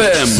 ZFM.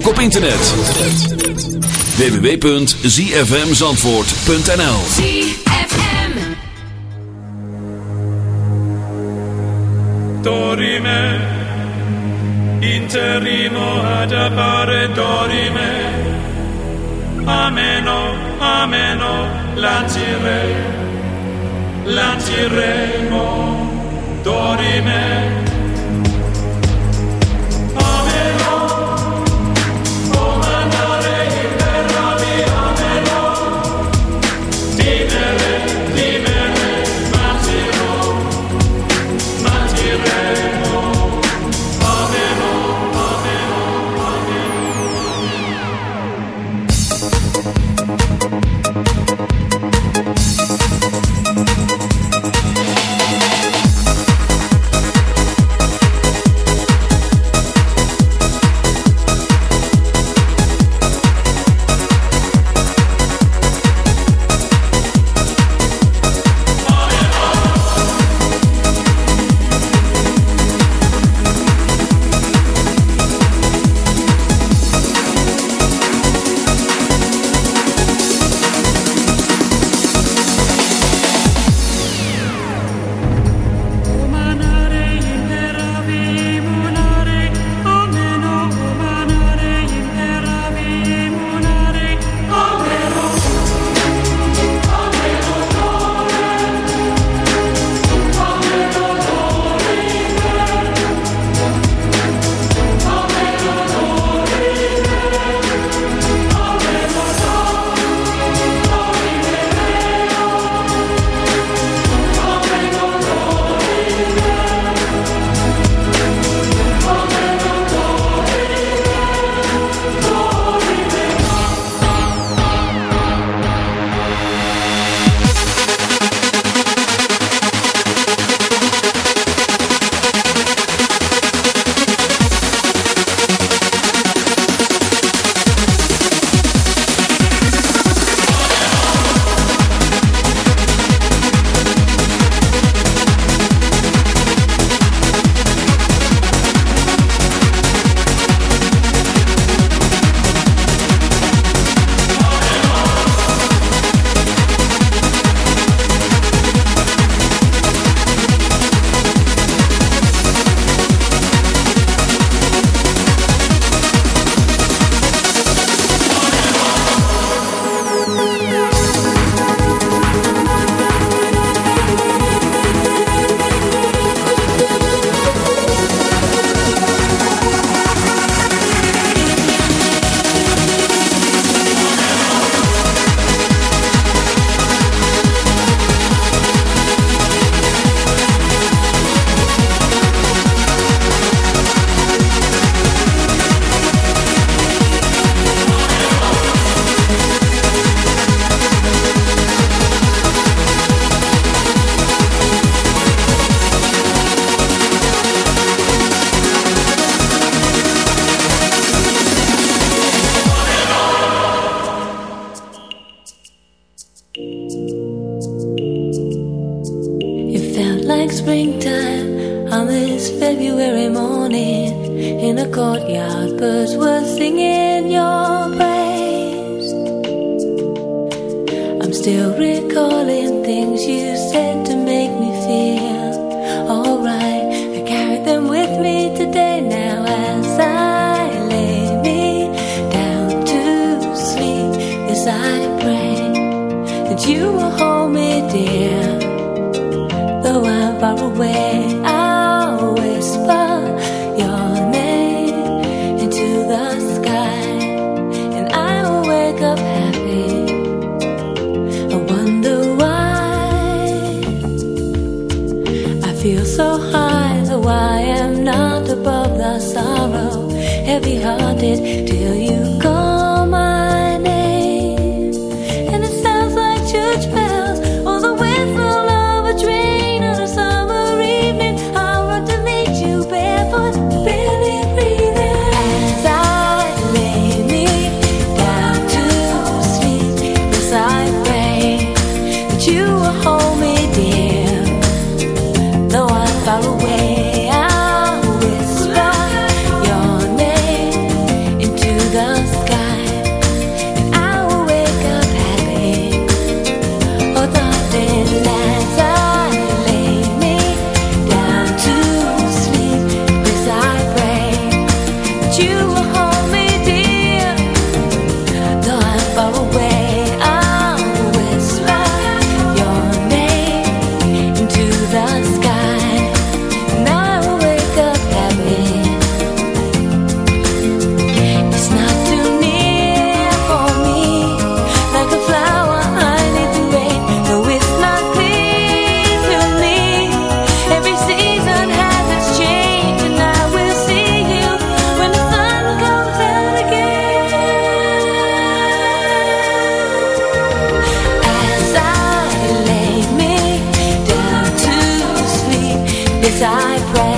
ook op internet. www.zfmzandvoort.nl ZFM Dorime Interimo ad appare dorime. Ameno, ameno Lancire Lanciremo Dorime. recalling things you said to make me feel. I breathe.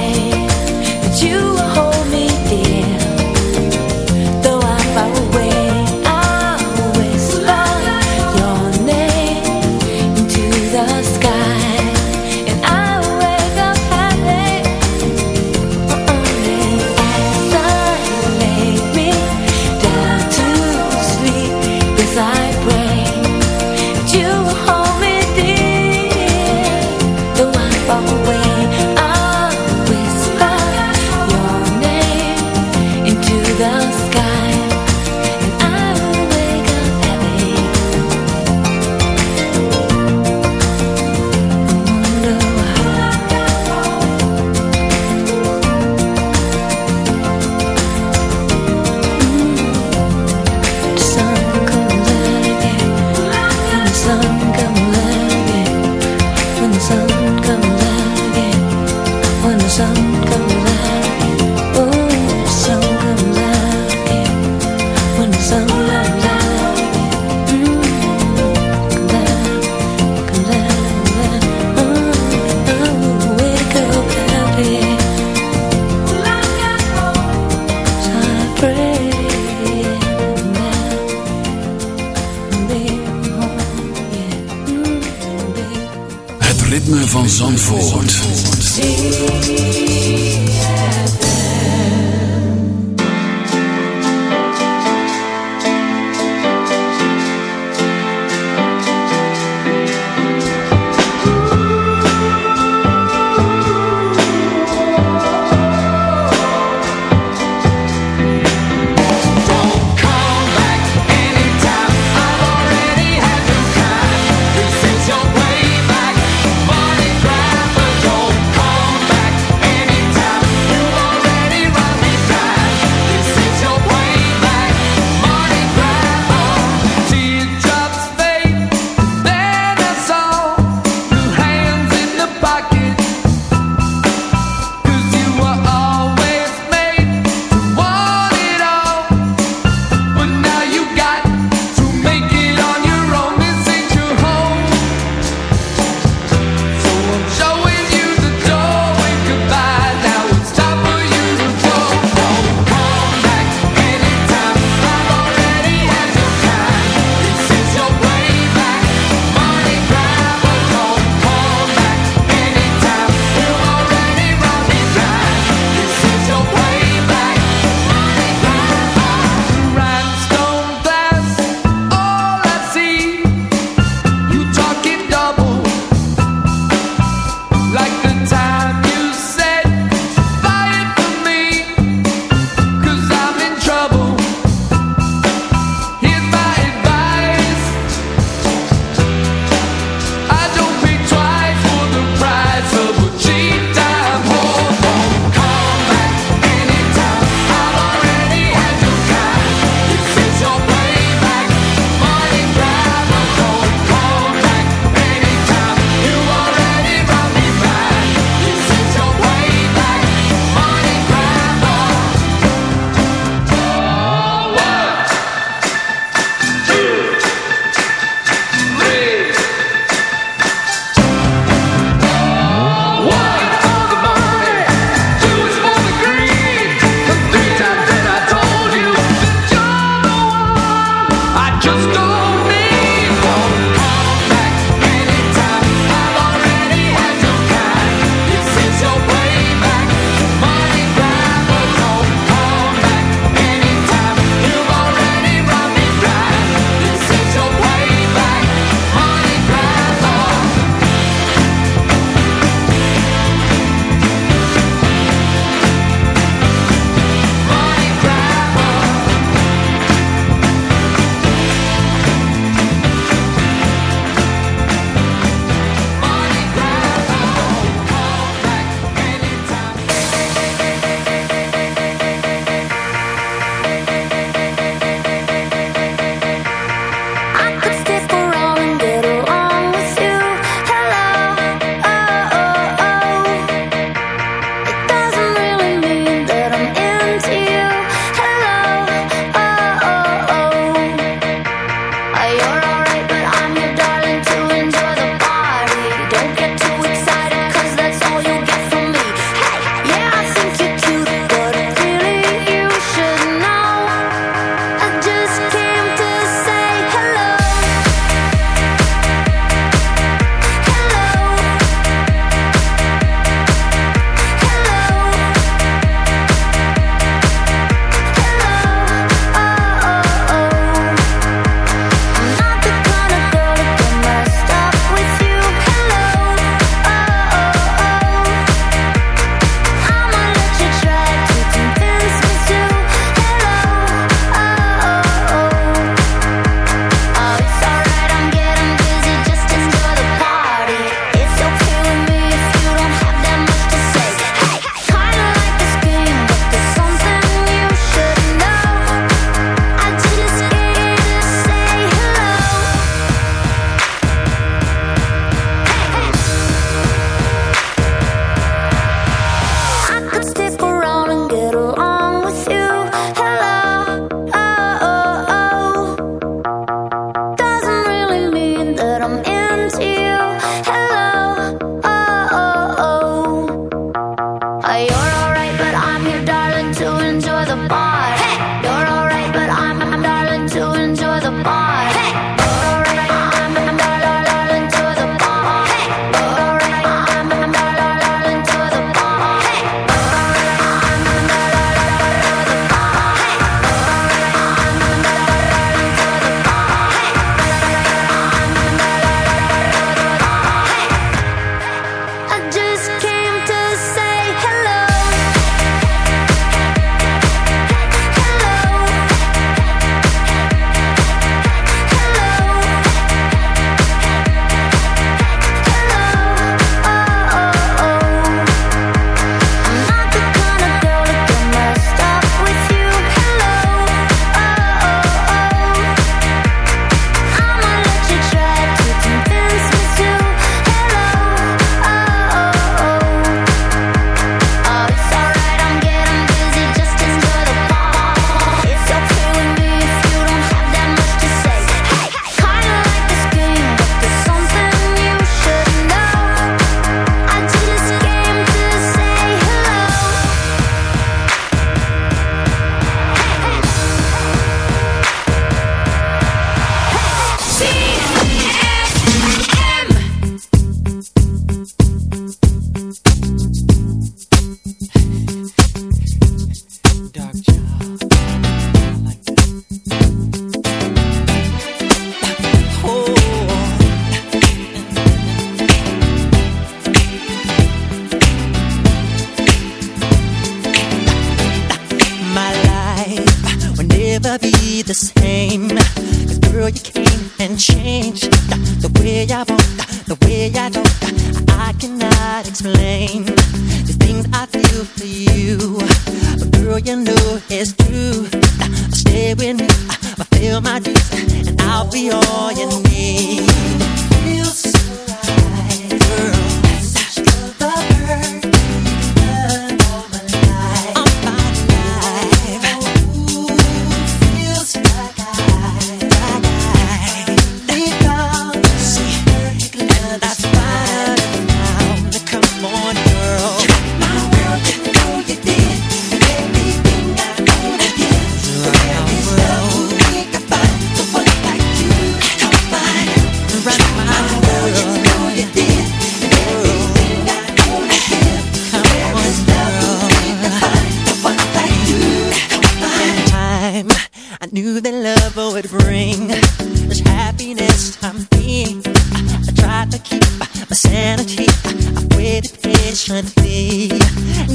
to keep my sanity. I've waited patiently.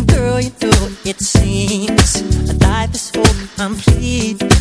Girl, you know it seems life is so complete.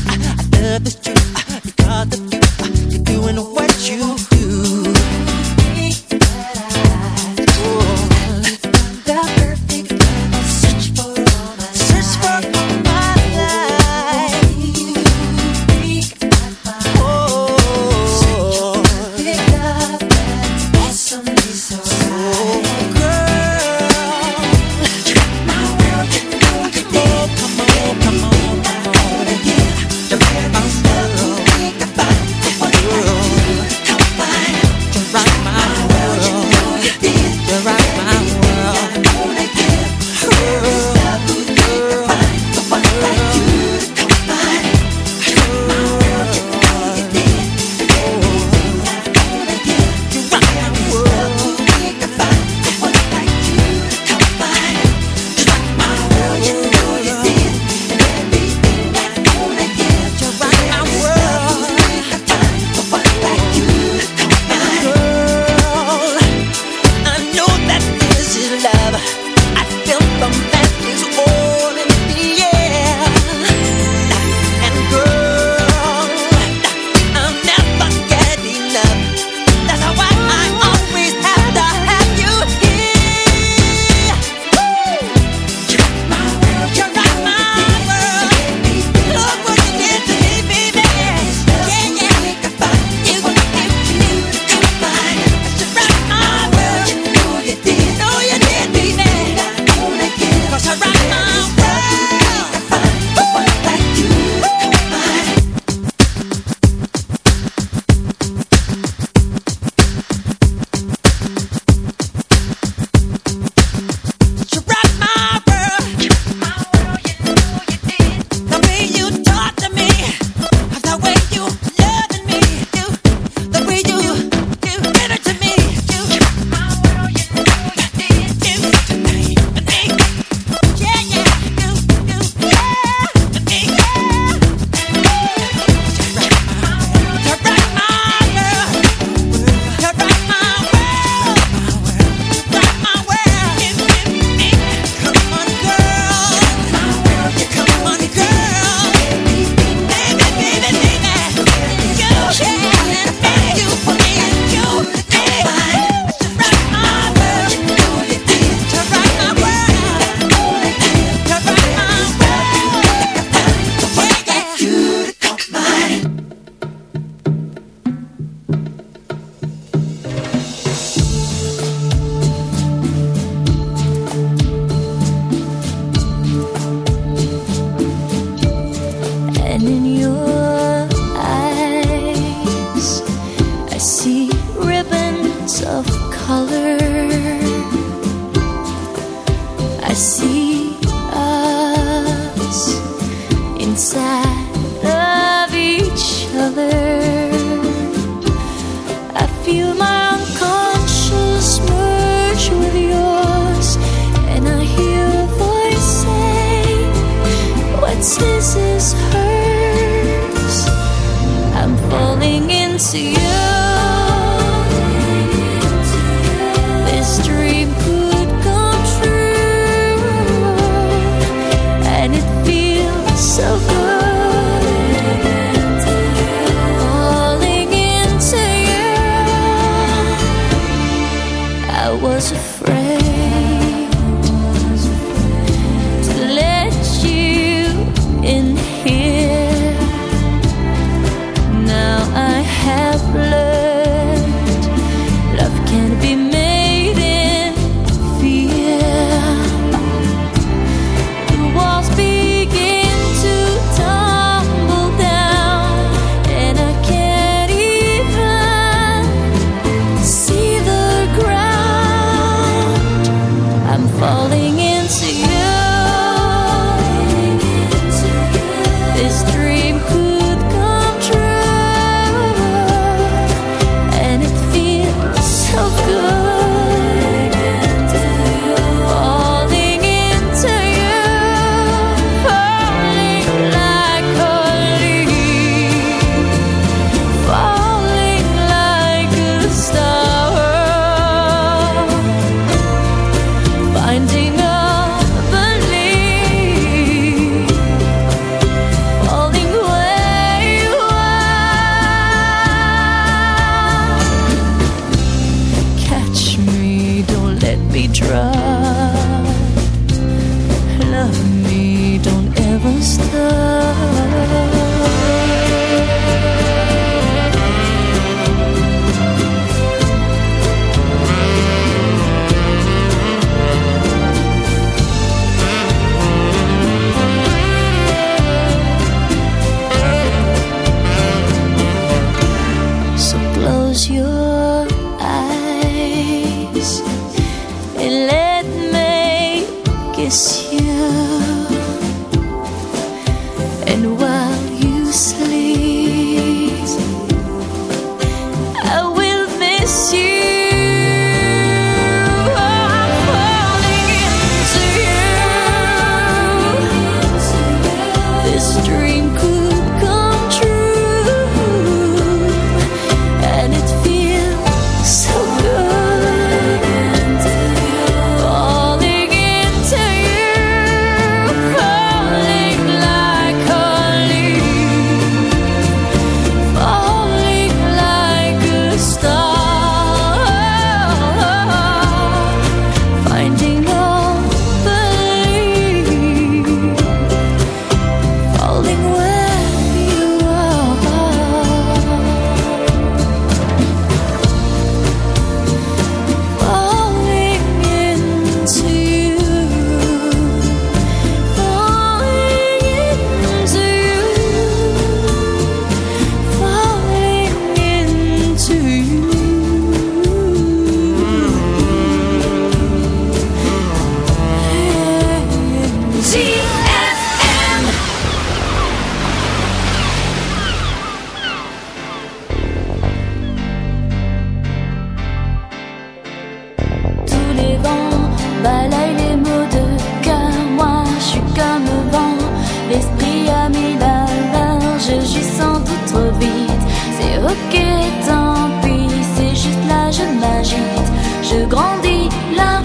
Je grandis l'amour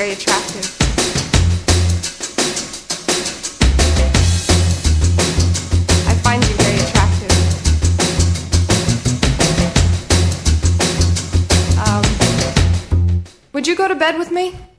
very attractive. I find you very attractive. Um, would you go to bed with me?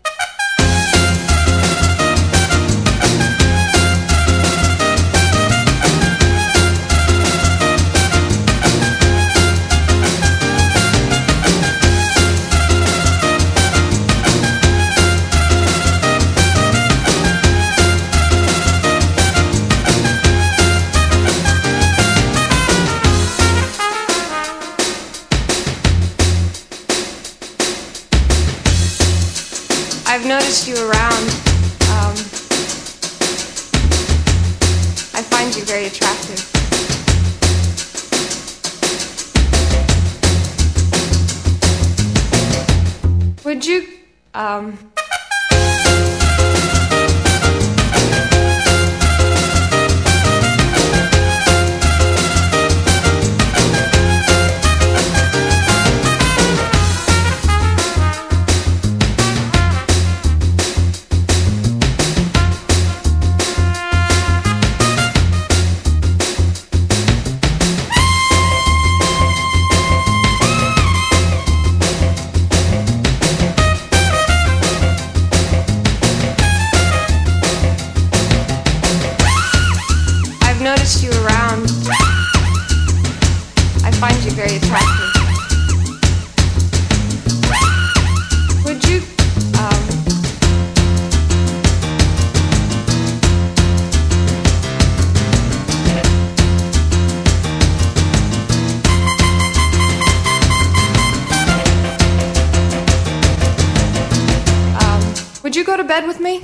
Go to bed with me?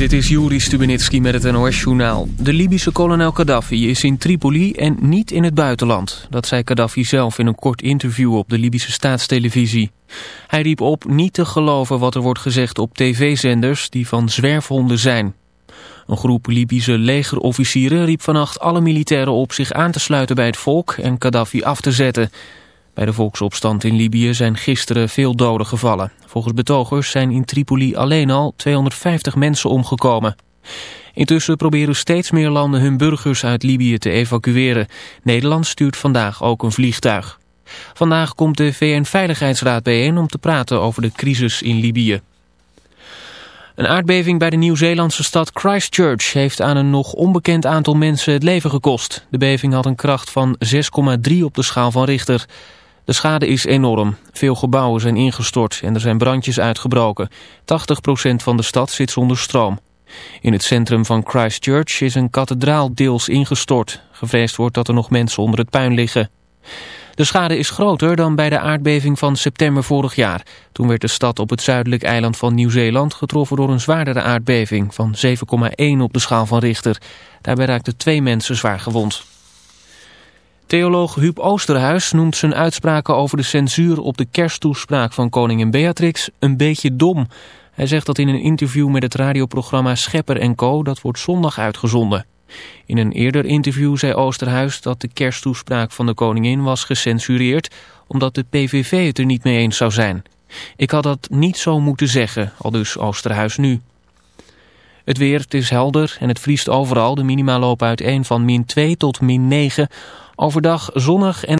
Dit is Juri Stubenitski met het NOS-journaal. De Libische kolonel Gaddafi is in Tripoli en niet in het buitenland. Dat zei Gaddafi zelf in een kort interview op de Libische staatstelevisie. Hij riep op niet te geloven wat er wordt gezegd op tv-zenders die van zwerfhonden zijn. Een groep Libische legerofficieren riep vannacht alle militairen op zich aan te sluiten bij het volk en Gaddafi af te zetten. Bij de volksopstand in Libië zijn gisteren veel doden gevallen. Volgens betogers zijn in Tripoli alleen al 250 mensen omgekomen. Intussen proberen steeds meer landen hun burgers uit Libië te evacueren. Nederland stuurt vandaag ook een vliegtuig. Vandaag komt de VN-veiligheidsraad bijeen om te praten over de crisis in Libië. Een aardbeving bij de Nieuw-Zeelandse stad Christchurch heeft aan een nog onbekend aantal mensen het leven gekost. De beving had een kracht van 6,3 op de schaal van Richter. De schade is enorm. Veel gebouwen zijn ingestort en er zijn brandjes uitgebroken. 80% van de stad zit zonder stroom. In het centrum van Christchurch is een kathedraal deels ingestort. Gevreesd wordt dat er nog mensen onder het puin liggen. De schade is groter dan bij de aardbeving van september vorig jaar. Toen werd de stad op het zuidelijk eiland van Nieuw-Zeeland getroffen door een zwaardere aardbeving van 7,1 op de schaal van Richter. Daarbij raakten twee mensen zwaar gewond. Theoloog Huub Oosterhuis noemt zijn uitspraken over de censuur op de kersttoespraak van koningin Beatrix een beetje dom. Hij zegt dat in een interview met het radioprogramma Schepper Co. dat wordt zondag uitgezonden. In een eerder interview zei Oosterhuis dat de kersttoespraak van de koningin was gecensureerd omdat de PVV het er niet mee eens zou zijn. Ik had dat niet zo moeten zeggen, al dus Oosterhuis nu. Het weer, is helder en het vriest overal. De minima lopen uiteen van min 2 tot min 9. Overdag zonnig en